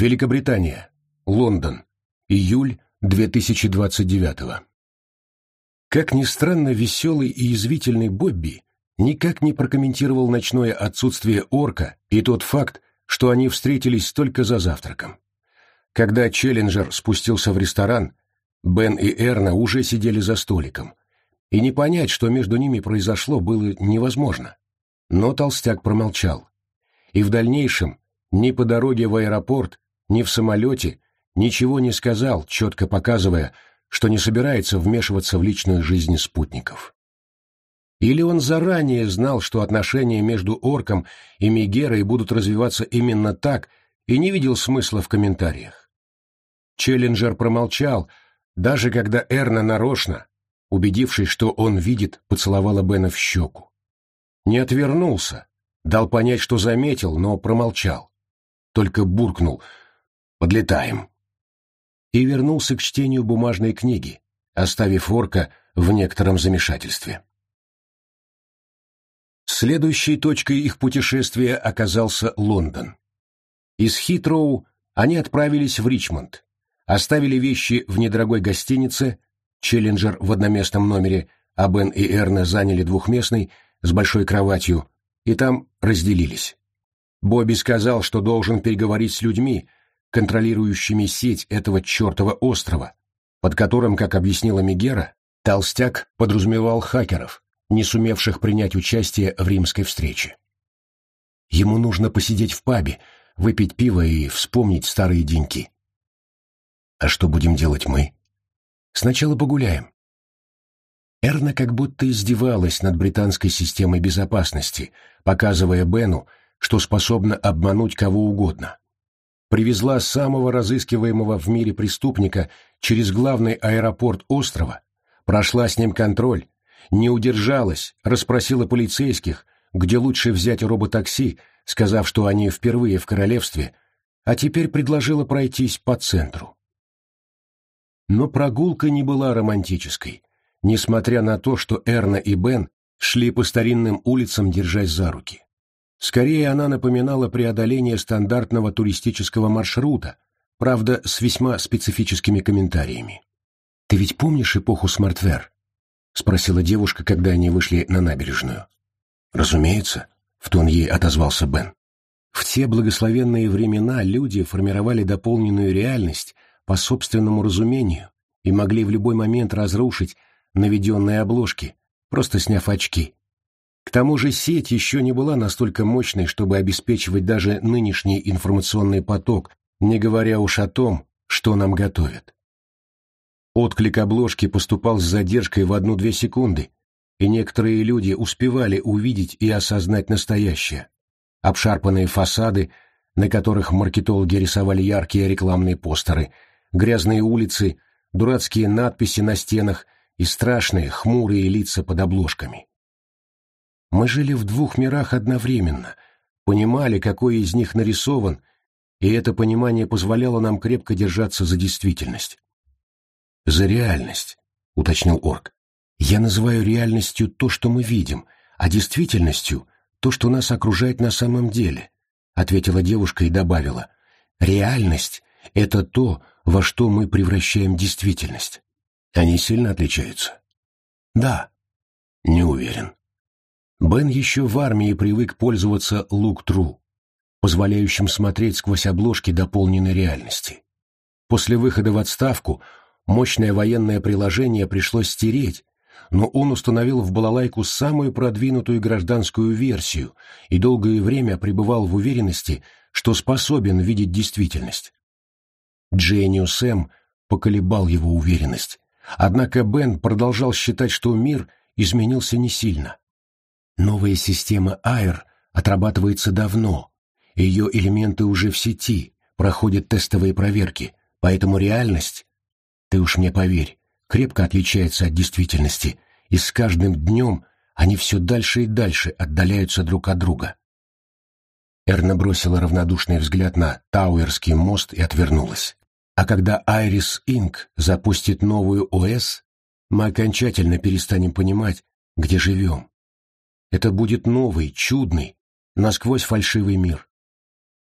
Великобритания. Лондон. Июль 2029 Как ни странно, веселый и язвительный Бобби никак не прокомментировал ночное отсутствие орка и тот факт, что они встретились только за завтраком. Когда Челленджер спустился в ресторан, Бен и Эрна уже сидели за столиком, и не понять, что между ними произошло, было невозможно. Но толстяк промолчал. И в дальнейшем ни по дороге в аэропорт, ни в самолете ничего не сказал, четко показывая, что не собирается вмешиваться в личную жизнь спутников. Или он заранее знал, что отношения между Орком и Мегерой будут развиваться именно так, и не видел смысла в комментариях. Челленджер промолчал, даже когда Эрна нарочно, убедившись, что он видит, поцеловала Бена в щеку. Не отвернулся, дал понять, что заметил, но промолчал. Только буркнул «Подлетаем» и вернулся к чтению бумажной книги, оставив орка в некотором замешательстве. Следующей точкой их путешествия оказался Лондон. Из Хитроу они отправились в Ричмонд, оставили вещи в недорогой гостинице, Челленджер в одноместном номере, а Бен и Эрна заняли двухместный с большой кроватью, и там разделились. Бобби сказал, что должен переговорить с людьми, контролирующими сеть этого чертова острова, под которым, как объяснила Мегера, толстяк подразумевал хакеров, не сумевших принять участие в римской встрече. Ему нужно посидеть в пабе, выпить пиво и вспомнить старые деньки. А что будем делать мы? Сначала погуляем. Эрна как будто издевалась над британской системой безопасности, показывая Бену, что способна обмануть кого угодно. Привезла самого разыскиваемого в мире преступника через главный аэропорт острова, прошла с ним контроль, не удержалась, расспросила полицейских, где лучше взять роботакси, сказав, что они впервые в королевстве, а теперь предложила пройтись по центру. Но прогулка не была романтической, несмотря на то, что Эрна и Бен шли по старинным улицам, держась за руки. Скорее, она напоминала преодоление стандартного туристического маршрута, правда, с весьма специфическими комментариями. «Ты ведь помнишь эпоху Смартвер?» — спросила девушка, когда они вышли на набережную. «Разумеется», — в тон ей отозвался Бен. В те благословенные времена люди формировали дополненную реальность по собственному разумению и могли в любой момент разрушить наведенные обложки, просто сняв очки. К тому же сеть еще не была настолько мощной, чтобы обеспечивать даже нынешний информационный поток, не говоря уж о том, что нам готовят. Отклик обложки поступал с задержкой в одну-две секунды, и некоторые люди успевали увидеть и осознать настоящее. Обшарпанные фасады, на которых маркетологи рисовали яркие рекламные постеры, грязные улицы, дурацкие надписи на стенах и страшные, хмурые лица под обложками. Мы жили в двух мирах одновременно, понимали, какой из них нарисован, и это понимание позволяло нам крепко держаться за действительность. «За реальность», — уточнил Орк. «Я называю реальностью то, что мы видим, а действительностью — то, что нас окружает на самом деле», — ответила девушка и добавила. «Реальность — это то, во что мы превращаем действительность. Они сильно отличаются?» «Да». «Не уверен». Бен еще в армии привык пользоваться лук-тру, позволяющим смотреть сквозь обложки дополненной реальности. После выхода в отставку Мощное военное приложение пришлось стереть, но он установил в балалайку самую продвинутую гражданскую версию и долгое время пребывал в уверенности, что способен видеть действительность. Дженнио Сэм поколебал его уверенность, однако Бен продолжал считать, что мир изменился не сильно. Новая система АЭР отрабатывается давно, ее элементы уже в сети, проходят тестовые проверки, поэтому реальность ты уж мне поверь, крепко отличается от действительности, и с каждым днем они все дальше и дальше отдаляются друг от друга. Эрна бросила равнодушный взгляд на Тауэрский мост и отвернулась. А когда Айрис Инк запустит новую ОС, мы окончательно перестанем понимать, где живем. Это будет новый, чудный, насквозь фальшивый мир.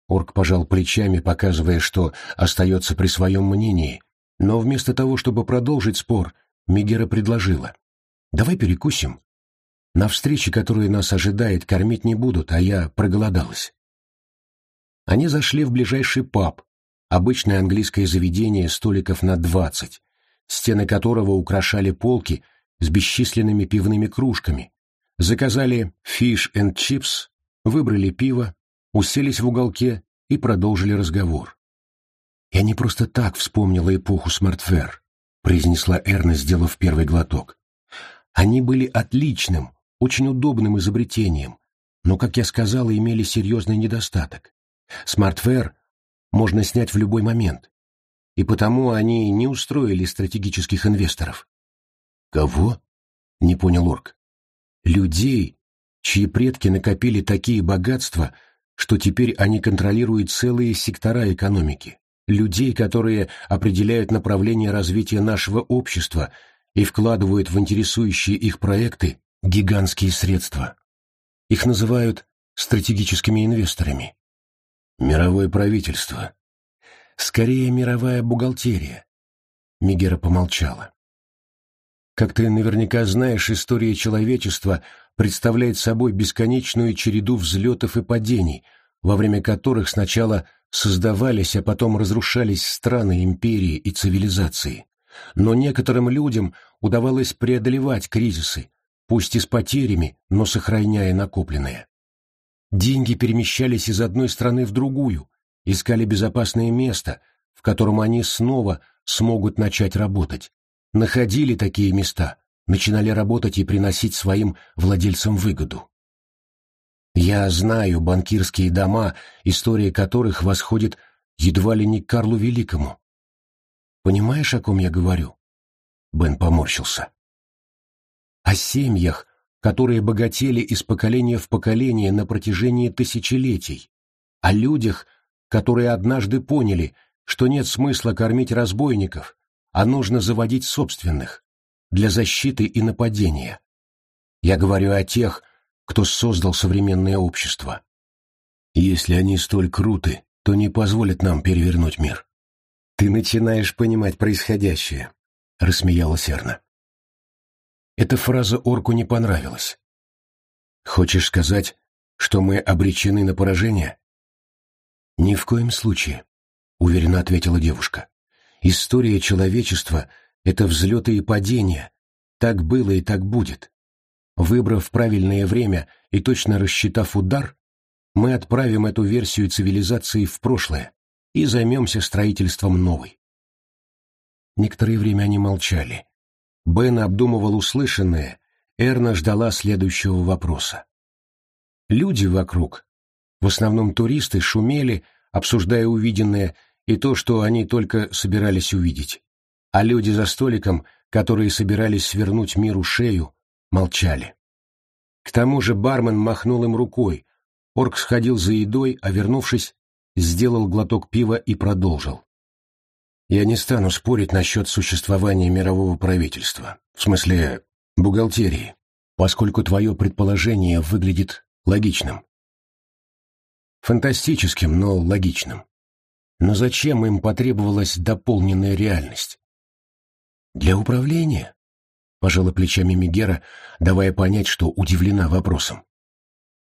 Орк пожал плечами, показывая, что остается при своем мнении, но вместо того, чтобы продолжить спор, Мегера предложила. «Давай перекусим. На встрече, которая нас ожидает, кормить не будут, а я проголодалась». Они зашли в ближайший паб, обычное английское заведение столиков на двадцать, стены которого украшали полки с бесчисленными пивными кружками, заказали фиш and чипс, выбрали пиво, уселись в уголке и продолжили разговор. «Я не просто так вспомнила эпоху смартфер», — произнесла Эрна, сделав первый глоток. «Они были отличным, очень удобным изобретением, но, как я сказала, имели серьезный недостаток. Смартфер можно снять в любой момент, и потому они не устроили стратегических инвесторов». «Кого?» — не понял Орк. «Людей, чьи предки накопили такие богатства, что теперь они контролируют целые сектора экономики, людей, которые определяют направление развития нашего общества и вкладывают в интересующие их проекты гигантские средства. Их называют стратегическими инвесторами. Мировое правительство. Скорее, мировая бухгалтерия. Мигера помолчала. Как ты наверняка знаешь, история человечества представляет собой бесконечную череду взлетов и падений, во время которых сначала создавались, а потом разрушались страны, империи и цивилизации. Но некоторым людям удавалось преодолевать кризисы, пусть и с потерями, но сохраняя накопленное. Деньги перемещались из одной страны в другую, искали безопасное место, в котором они снова смогут начать работать, находили такие места, начинали работать и приносить своим владельцам выгоду. Я знаю банкирские дома, история которых восходит едва ли не к Карлу Великому. Понимаешь, о ком я говорю? Бен поморщился. О семьях, которые богатели из поколения в поколение на протяжении тысячелетий, о людях, которые однажды поняли, что нет смысла кормить разбойников, а нужно заводить собственных, для защиты и нападения. Я говорю о тех, кто создал современное общество. Если они столь круты, то не позволят нам перевернуть мир. Ты начинаешь понимать происходящее, — рассмеялась Эрна. Эта фраза орку не понравилась. Хочешь сказать, что мы обречены на поражение? Ни в коем случае, — уверенно ответила девушка. История человечества — это взлеты и падения. Так было и так будет. Выбрав правильное время и точно рассчитав удар, мы отправим эту версию цивилизации в прошлое и займемся строительством новой. Некоторое время они молчали. Бен обдумывал услышанное, Эрна ждала следующего вопроса. Люди вокруг, в основном туристы, шумели, обсуждая увиденное, и то, что они только собирались увидеть. А люди за столиком, которые собирались свернуть миру шею, молчали. К тому же бармен махнул им рукой. Орк сходил за едой, а вернувшись, сделал глоток пива и продолжил. Я не стану спорить насчет существования мирового правительства, в смысле бухгалтерии, поскольку твое предположение выглядит логичным. Фантастическим, но логичным. Но зачем им потребовалась дополненная реальность? Для управления, пожала плечами Мегера, давая понять, что удивлена вопросом.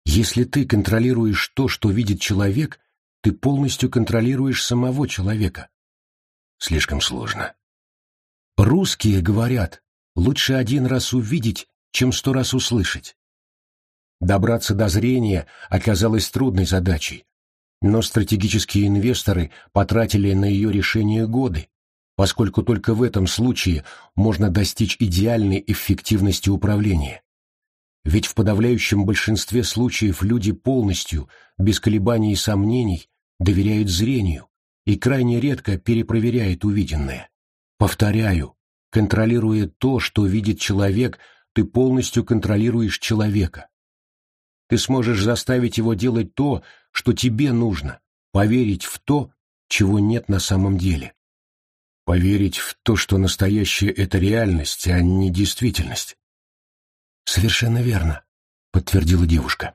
Если ты контролируешь то, что видит человек, ты полностью контролируешь самого человека. Слишком сложно. Русские говорят, лучше один раз увидеть, чем сто раз услышать. Добраться до зрения оказалось трудной задачей, но стратегические инвесторы потратили на ее решение годы, поскольку только в этом случае можно достичь идеальной эффективности управления. Ведь в подавляющем большинстве случаев люди полностью, без колебаний и сомнений, доверяют зрению и крайне редко перепроверяют увиденное. Повторяю, контролируя то, что видит человек, ты полностью контролируешь человека. Ты сможешь заставить его делать то, что тебе нужно, поверить в то, чего нет на самом деле. Поверить в то, что настоящее — это реальность, а не действительность. «Совершенно верно», — подтвердила девушка.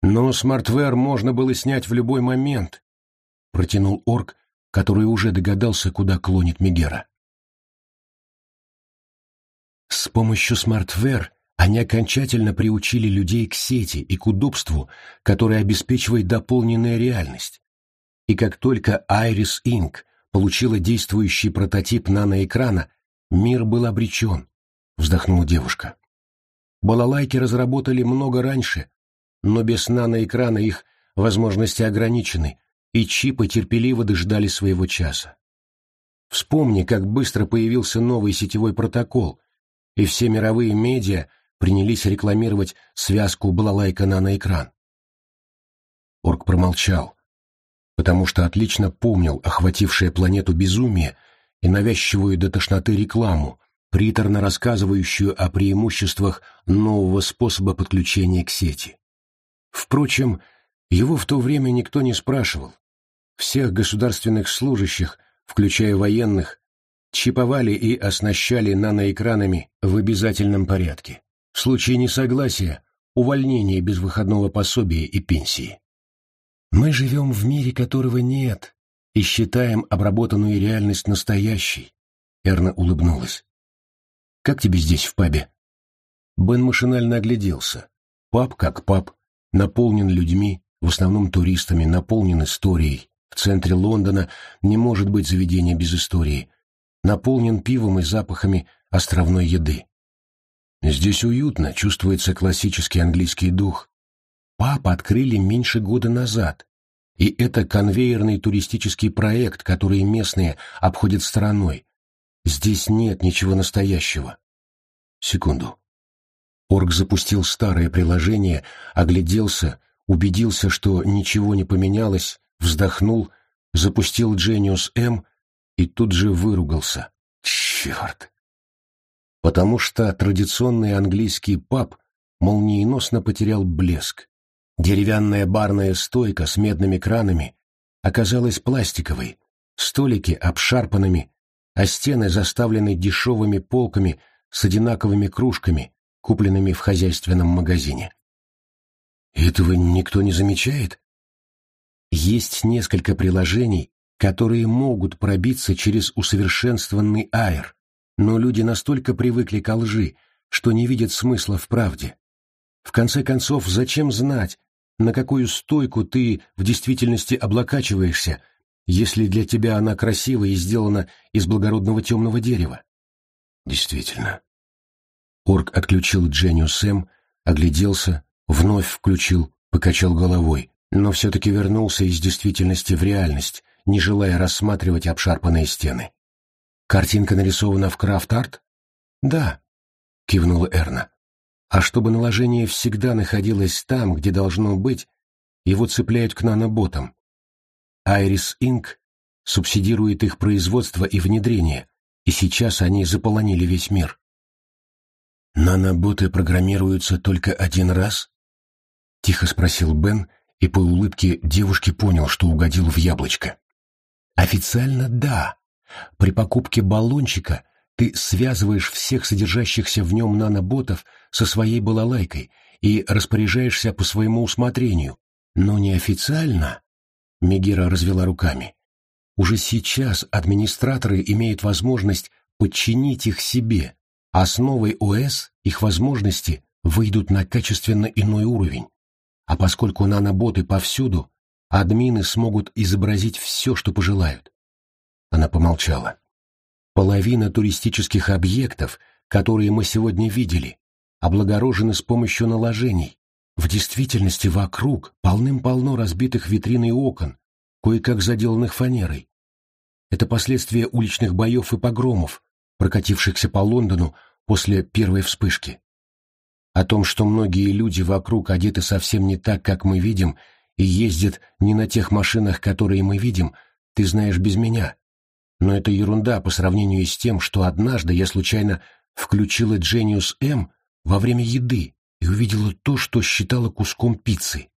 Но смартвер можно было снять в любой момент, протянул орк, который уже догадался, куда клонит Мегера. С помощью смартвер они окончательно приучили людей к сети и к удобству, которое обеспечивает дополненная реальность. И как только Iris Inc. получила действующий прототип наноэкрана, мир был обречен, вздохнула девушка. Балалайки разработали много раньше, но без наноэкрана их возможности ограничены, и чипы терпеливо дождали своего часа. Вспомни, как быстро появился новый сетевой протокол, и все мировые медиа принялись рекламировать связку балалайка наноэкран. Орк промолчал, потому что отлично помнил охватившее планету безумие и навязчивую до тошноты рекламу, приторно рассказывающую о преимуществах нового способа подключения к сети. Впрочем, его в то время никто не спрашивал. Всех государственных служащих, включая военных, чиповали и оснащали наноэкранами в обязательном порядке. В случае несогласия – увольнение без выходного пособия и пенсии. Мы живем в мире, которого нет, и считаем обработанную реальность настоящей. Эрна улыбнулась. «Как тебе здесь, в пабе?» Бен машинально огляделся. Паб как паб, наполнен людьми, в основном туристами, наполнен историей. В центре Лондона не может быть заведения без истории. Наполнен пивом и запахами островной еды. Здесь уютно, чувствуется классический английский дух. Паб открыли меньше года назад, и это конвейерный туристический проект, который местные обходят стороной. Здесь нет ничего настоящего. Секунду. Орг запустил старое приложение, огляделся, убедился, что ничего не поменялось, вздохнул, запустил Genius M и тут же выругался. Черт! Потому что традиционный английский паб молниеносно потерял блеск. Деревянная барная стойка с медными кранами оказалась пластиковой, столики обшарпанными, а стены заставлены дешевыми полками с одинаковыми кружками, купленными в хозяйственном магазине. Этого никто не замечает? Есть несколько приложений, которые могут пробиться через усовершенствованный аэр, но люди настолько привыкли к лжи, что не видят смысла в правде. В конце концов, зачем знать, на какую стойку ты в действительности облокачиваешься, если для тебя она красива и сделана из благородного темного дерева? Действительно, Орк отключил Дженю Сэм, огляделся, вновь включил, покачал головой, но все-таки вернулся из действительности в реальность, не желая рассматривать обшарпанные стены. «Картинка нарисована в крафт-арт?» «Да», — кивнула Эрна. «А чтобы наложение всегда находилось там, где должно быть, его цепляют к наноботам. Айрис Инк субсидирует их производство и внедрение, и сейчас они заполонили весь мир. «Наноботы программируются только один раз?» — тихо спросил Бен, и по улыбке девушки понял, что угодил в яблочко. «Официально да. При покупке баллончика ты связываешь всех содержащихся в нем наноботов со своей балалайкой и распоряжаешься по своему усмотрению. Но неофициально...» — Мегера развела руками. «Уже сейчас администраторы имеют возможность подчинить их себе, а с новой ОС их возможности выйдут на качественно иной уровень. А поскольку наноботы повсюду, админы смогут изобразить все, что пожелают. Она помолчала. Половина туристических объектов, которые мы сегодня видели, облагорожены с помощью наложений. В действительности вокруг полным-полно разбитых витрин и окон, кое-как заделанных фанерой. Это последствия уличных боев и погромов, прокатившихся по Лондону после первой вспышки. О том, что многие люди вокруг одеты совсем не так, как мы видим, и ездят не на тех машинах, которые мы видим, ты знаешь без меня. Но это ерунда по сравнению с тем, что однажды я случайно включила Genius M во время еды и увидела то, что считала куском пиццы.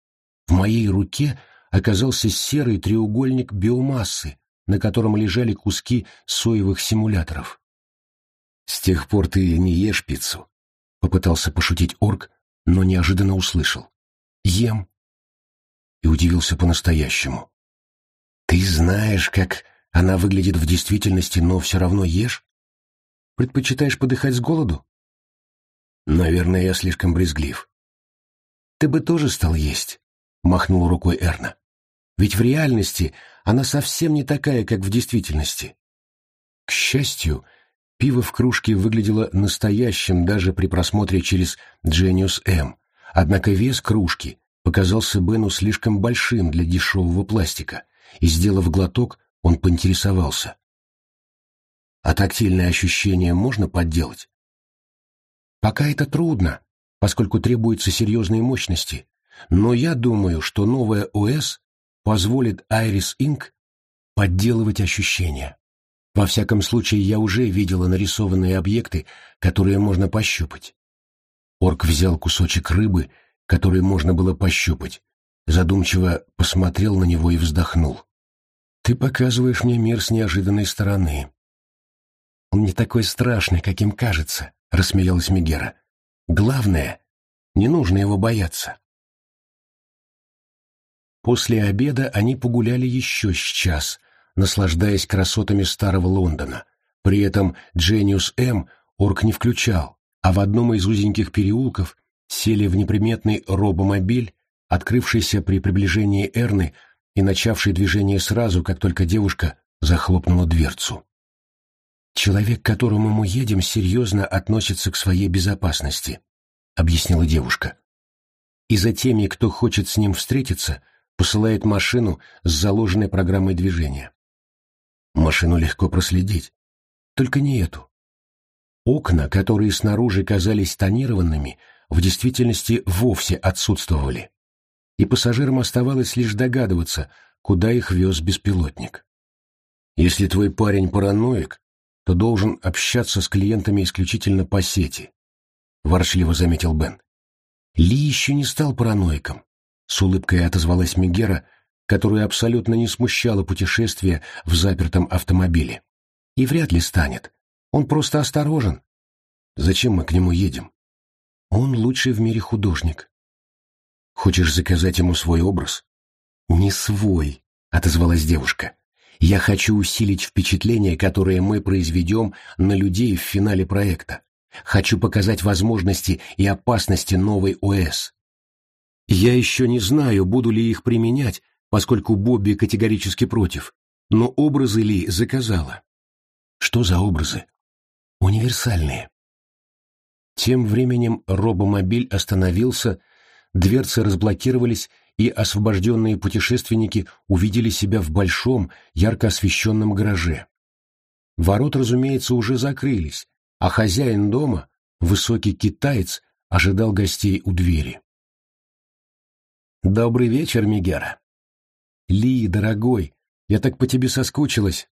В моей руке оказался серый треугольник биомассы, на котором лежали куски соевых симуляторов. «С тех пор ты не ешь пиццу?» — попытался пошутить орк, но неожиданно услышал. «Ем. и удивился по-настоящему. «Ты знаешь, как она выглядит в действительности, но все равно ешь? Предпочитаешь подыхать с голоду?» «Наверное, я слишком брезглив». «Ты бы тоже стал есть», — махнул рукой Эрна. «Ведь в реальности она совсем не такая, как в действительности». К счастью, пиво в кружке выглядело настоящим даже при просмотре через Genius M, однако вес кружки показался Бену слишком большим для дешевого пластика, и, сделав глоток, он поинтересовался. «А тактильное ощущение можно подделать?» «Пока это трудно, поскольку требуются серьезные мощности, но я думаю, что новая ОС позволит Iris Inc. подделывать ощущения. Во всяком случае, я уже видела нарисованные объекты, которые можно пощупать. Орк взял кусочек рыбы который можно было пощупать, задумчиво посмотрел на него и вздохнул. «Ты показываешь мне мир с неожиданной стороны». «Он не такой страшный, каким кажется», — рассмеялась Мегера. «Главное, не нужно его бояться». После обеда они погуляли еще с час, наслаждаясь красотами старого Лондона. При этом Джениус М. орк не включал, а в одном из узеньких переулков сели в неприметный робомобиль, открывшийся при приближении Эрны и начавший движение сразу, как только девушка захлопнула дверцу. «Человек, к которому мы едем, серьезно относится к своей безопасности», — объяснила девушка. «И за теми, кто хочет с ним встретиться, посылает машину с заложенной программой движения. Машину легко проследить. Только не эту. Окна, которые снаружи казались тонированными, — в действительности вовсе отсутствовали, и пассажирам оставалось лишь догадываться, куда их вез беспилотник. Если твой парень параноик, то должен общаться с клиентами исключительно по сети, — ворчливо заметил Бен. Ли еще не стал параноиком, — с улыбкой отозвалась Мегера, которую абсолютно не смущало путешествие в запертом автомобиле. И вряд ли станет. Он просто осторожен. Зачем мы к нему едем? Он лучший в мире художник. Хочешь заказать ему свой образ? Не свой, отозвалась девушка. Я хочу усилить впечатление, которое мы произведем на людей в финале проекта. Хочу показать возможности и опасности новой ОС. Я еще не знаю, буду ли их применять, поскольку Бобби категорически против, но образы Ли заказала. Что за образы? Универсальные. Тем временем робомобиль остановился, дверцы разблокировались, и освобожденные путешественники увидели себя в большом, ярко освещенном гараже. Ворот, разумеется, уже закрылись, а хозяин дома, высокий китаец, ожидал гостей у двери. «Добрый вечер, Мигера!» «Ли, дорогой, я так по тебе соскучилась!»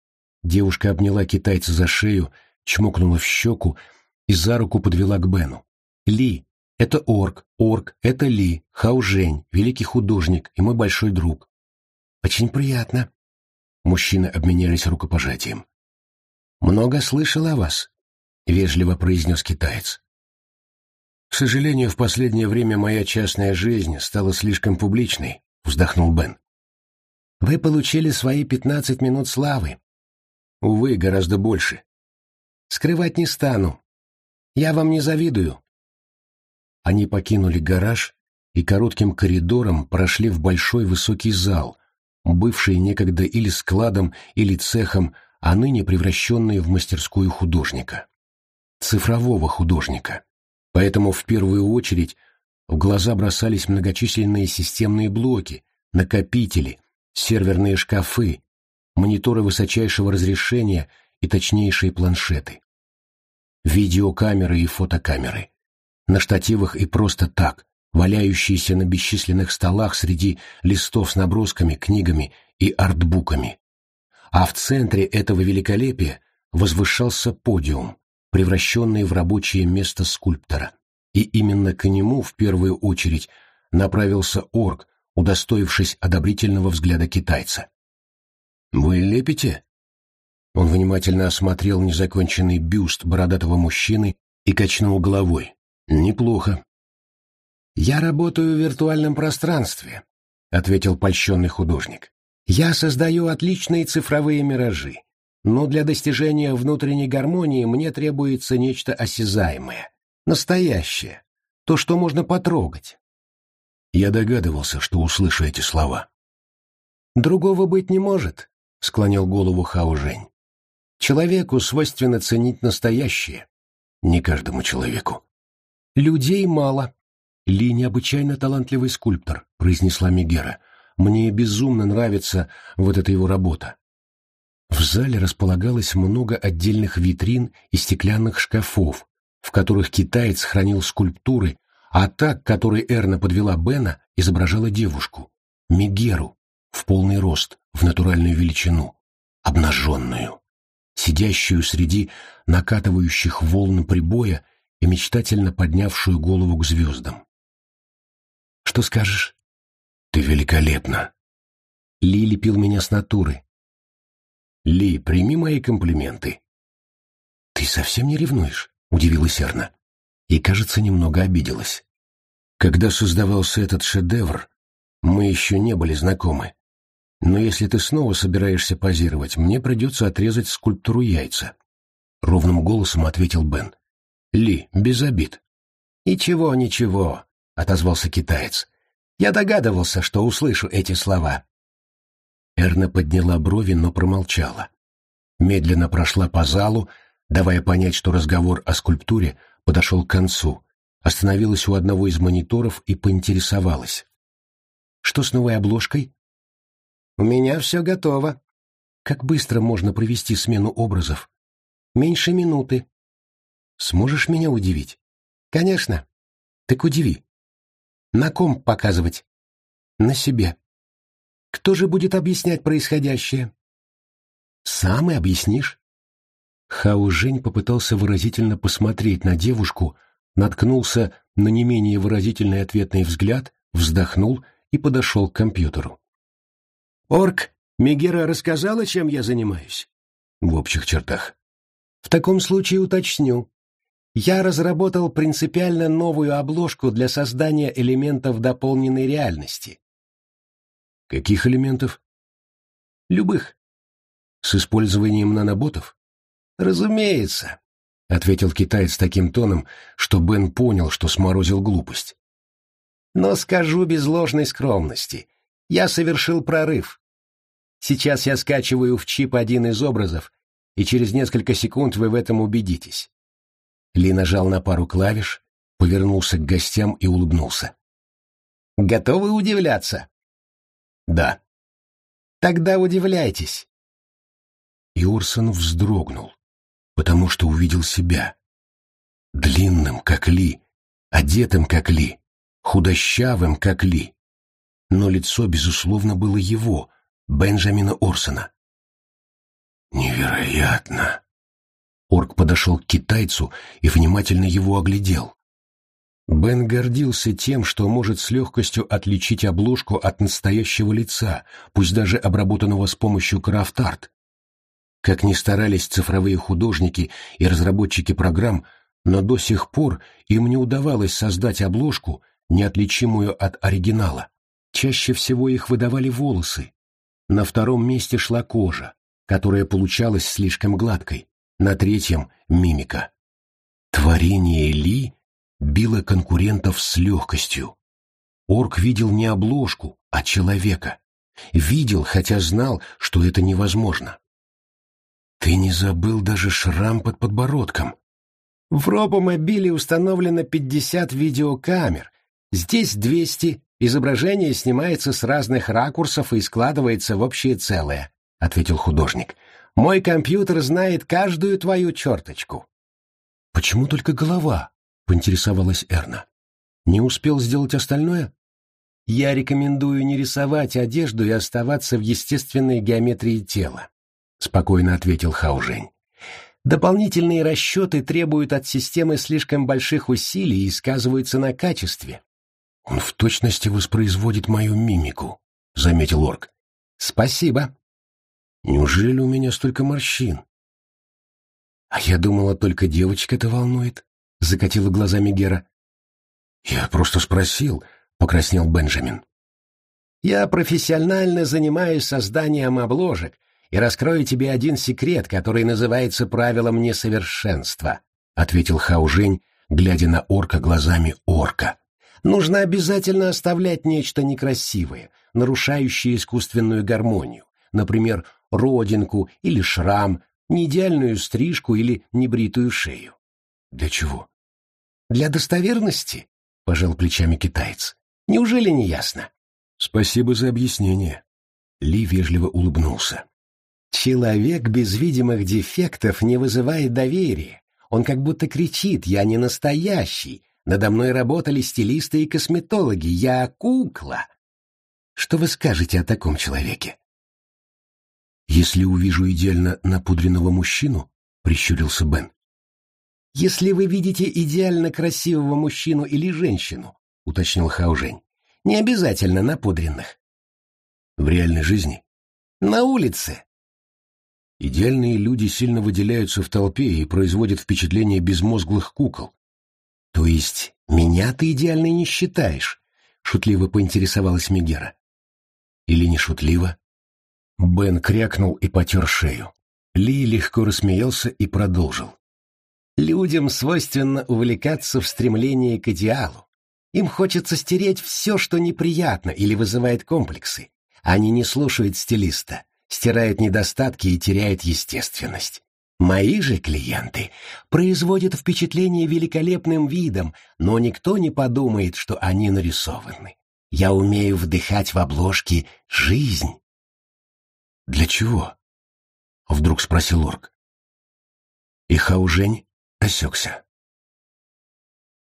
Девушка обняла китайца за шею, чмокнула в щеку, и за руку подвела к Бену. «Ли, это Орк, Орк, это Ли, Хаужень, великий художник и мой большой друг». «Очень приятно». Мужчины обменялись рукопожатием. «Много слышал о вас», — вежливо произнес китаец. «К сожалению, в последнее время моя частная жизнь стала слишком публичной», — вздохнул Бен. «Вы получили свои пятнадцать минут славы». «Увы, гораздо больше». «Скрывать не стану. Я вам не завидую. Они покинули гараж и коротким коридором прошли в большой высокий зал, бывший некогда или складом, или цехом, а ныне превращенный в мастерскую художника. Цифрового художника. Поэтому в первую очередь в глаза бросались многочисленные системные блоки, накопители, серверные шкафы, мониторы высочайшего разрешения и точнейшие планшеты видеокамеры и фотокамеры. На штативах и просто так, валяющиеся на бесчисленных столах среди листов с набросками, книгами и артбуками. А в центре этого великолепия возвышался подиум, превращенный в рабочее место скульптора. И именно к нему в первую очередь направился орк, удостоившись одобрительного взгляда китайца. «Вы лепите?» Он внимательно осмотрел незаконченный бюст бородатого мужчины и качнул головой. «Неплохо». «Я работаю в виртуальном пространстве. — ответил польщенный художник. «Я создаю отличные цифровые миражи, но для достижения внутренней гармонии мне требуется нечто осязаемое, настоящее, то, что можно потрогать». Я догадывался, что услышу эти слова. «Другого быть не может», — склонил голову Хао Жень. «Человеку свойственно ценить настоящее. Не каждому человеку. Людей мало». «Ли необычайно талантливый скульптор», — произнесла Мегера. «Мне безумно нравится вот эта его работа». В зале располагалось много отдельных витрин и стеклянных шкафов, в которых китаец хранил скульптуры, а та, к которой Эрна подвела Бена, изображала девушку, Мегеру, в полный рост, в натуральную величину, обнаженную, сидящую среди накатывающих волн прибоя и мечтательно поднявшую голову к звездам. «Что скажешь?» «Ты великолепна!» Ли лепил меня с натуры. «Ли, прими мои комплименты». «Ты совсем не ревнуешь?» — удивилась Эрна. И, кажется, немного обиделась. Когда создавался этот шедевр, мы еще не были знакомы. Но если ты снова собираешься позировать, мне придется отрезать скульптуру яйца. Ровным голосом ответил Бен. Ли, без обид. Ничего, ничего, отозвался китаец. Я догадывался, что услышу эти слова. Эрна подняла брови, но промолчала. Медленно прошла по залу, давая понять, что разговор о скульптуре подошел к концу, остановилась у одного из мониторов и поинтересовалась. «Что с новой обложкой?» «У меня все готово». «Как быстро можно провести смену образов?» «Меньше минуты». «Сможешь меня удивить?» «Конечно». «Так удиви». «На ком показывать?» «На себе». «Кто же будет объяснять происходящее?» «Сам и объяснишь». Хао Жень попытался выразительно посмотреть на девушку, наткнулся на не менее выразительный ответный взгляд, вздохнул и подошел к компьютеру. «Орк, Мегера рассказала, чем я занимаюсь?» «В общих чертах». «В таком случае уточню. Я разработал принципиально новую обложку для создания элементов дополненной реальности». «Каких элементов?» «Любых». «С использованием наноботов?» «Разумеется», — ответил китаец таким тоном, что Бен понял, что сморозил глупость. «Но скажу без ложной скромности. Я совершил прорыв. Сейчас я скачиваю в чип один из образов, и через несколько секунд вы в этом убедитесь». Ли нажал на пару клавиш, повернулся к гостям и улыбнулся. «Готовы удивляться?» «Да». «Тогда удивляйтесь». Юрсон вздрогнул потому что увидел себя. Длинным, как Ли, одетым, как Ли, худощавым, как Ли. Но лицо, безусловно, было его, Бенджамина Орсона. «Невероятно!» Орк подошел к китайцу и внимательно его оглядел. Бен гордился тем, что может с легкостью отличить обложку от настоящего лица, пусть даже обработанного с помощью крафт-арт, как ни старались цифровые художники и разработчики программ, но до сих пор им не удавалось создать обложку, неотличимую от оригинала. Чаще всего их выдавали волосы. На втором месте шла кожа, которая получалась слишком гладкой, на третьем — мимика. Творение Ли било конкурентов с легкостью. Орк видел не обложку, а человека. Видел, хотя знал, что это невозможно. Ты не забыл даже шрам под подбородком. В робомобиле установлено 50 видеокамер. Здесь 200. Изображение снимается с разных ракурсов и складывается в общее целое, — ответил художник. Мой компьютер знает каждую твою черточку. Почему только голова? — поинтересовалась Эрна. Не успел сделать остальное? Я рекомендую не рисовать одежду и оставаться в естественной геометрии тела. — спокойно ответил Хаужень. «Дополнительные расчеты требуют от системы слишком больших усилий и сказываются на качестве». «Он в точности воспроизводит мою мимику», — заметил Орк. «Спасибо». «Неужели у меня столько морщин?» «А я думала, только девочка это волнует», — закатила глазами Гера. «Я просто спросил», — покраснел Бенджамин. Я профессионально занимаюсь созданием обложек и раскрою тебе один секрет, который называется правилом несовершенства», — ответил Хаужень, глядя на орка глазами орка. «Нужно обязательно оставлять нечто некрасивое, нарушающее искусственную гармонию, например, родинку или шрам, неидеальную стрижку или небритую шею. Для чего? Для достоверности, пожал плечами китаец. Неужели не ясно? Спасибо за объяснение. Ли вежливо улыбнулся. Человек без видимых дефектов не вызывает доверия. Он как будто кричит «Я не настоящий! Надо мной работали стилисты и косметологи! Я кукла!» Что вы скажете о таком человеке? «Если увижу идеально напудренного мужчину», — прищурился Бен. «Если вы видите идеально красивого мужчину или женщину», — уточнил Хаужень, — «не обязательно напудренных». «В реальной жизни?» «На улице». Идеальные люди сильно выделяются в толпе и производят впечатление безмозглых кукол. «То есть меня ты идеальной не считаешь?» — шутливо поинтересовалась Мегера. «Или не шутливо?» Бен крякнул и потер шею. Ли легко рассмеялся и продолжил. Людям свойственно увлекаться в стремлении к идеалу. Им хочется стереть все, что неприятно или вызывает комплексы. Они не слушают стилиста, стирают недостатки и теряют естественность. Мои же клиенты производят впечатление великолепным видом, но никто не подумает, что они нарисованы. Я умею вдыхать в обложки жизнь, «Для чего?» — вдруг спросил орк. И Хаужень осекся.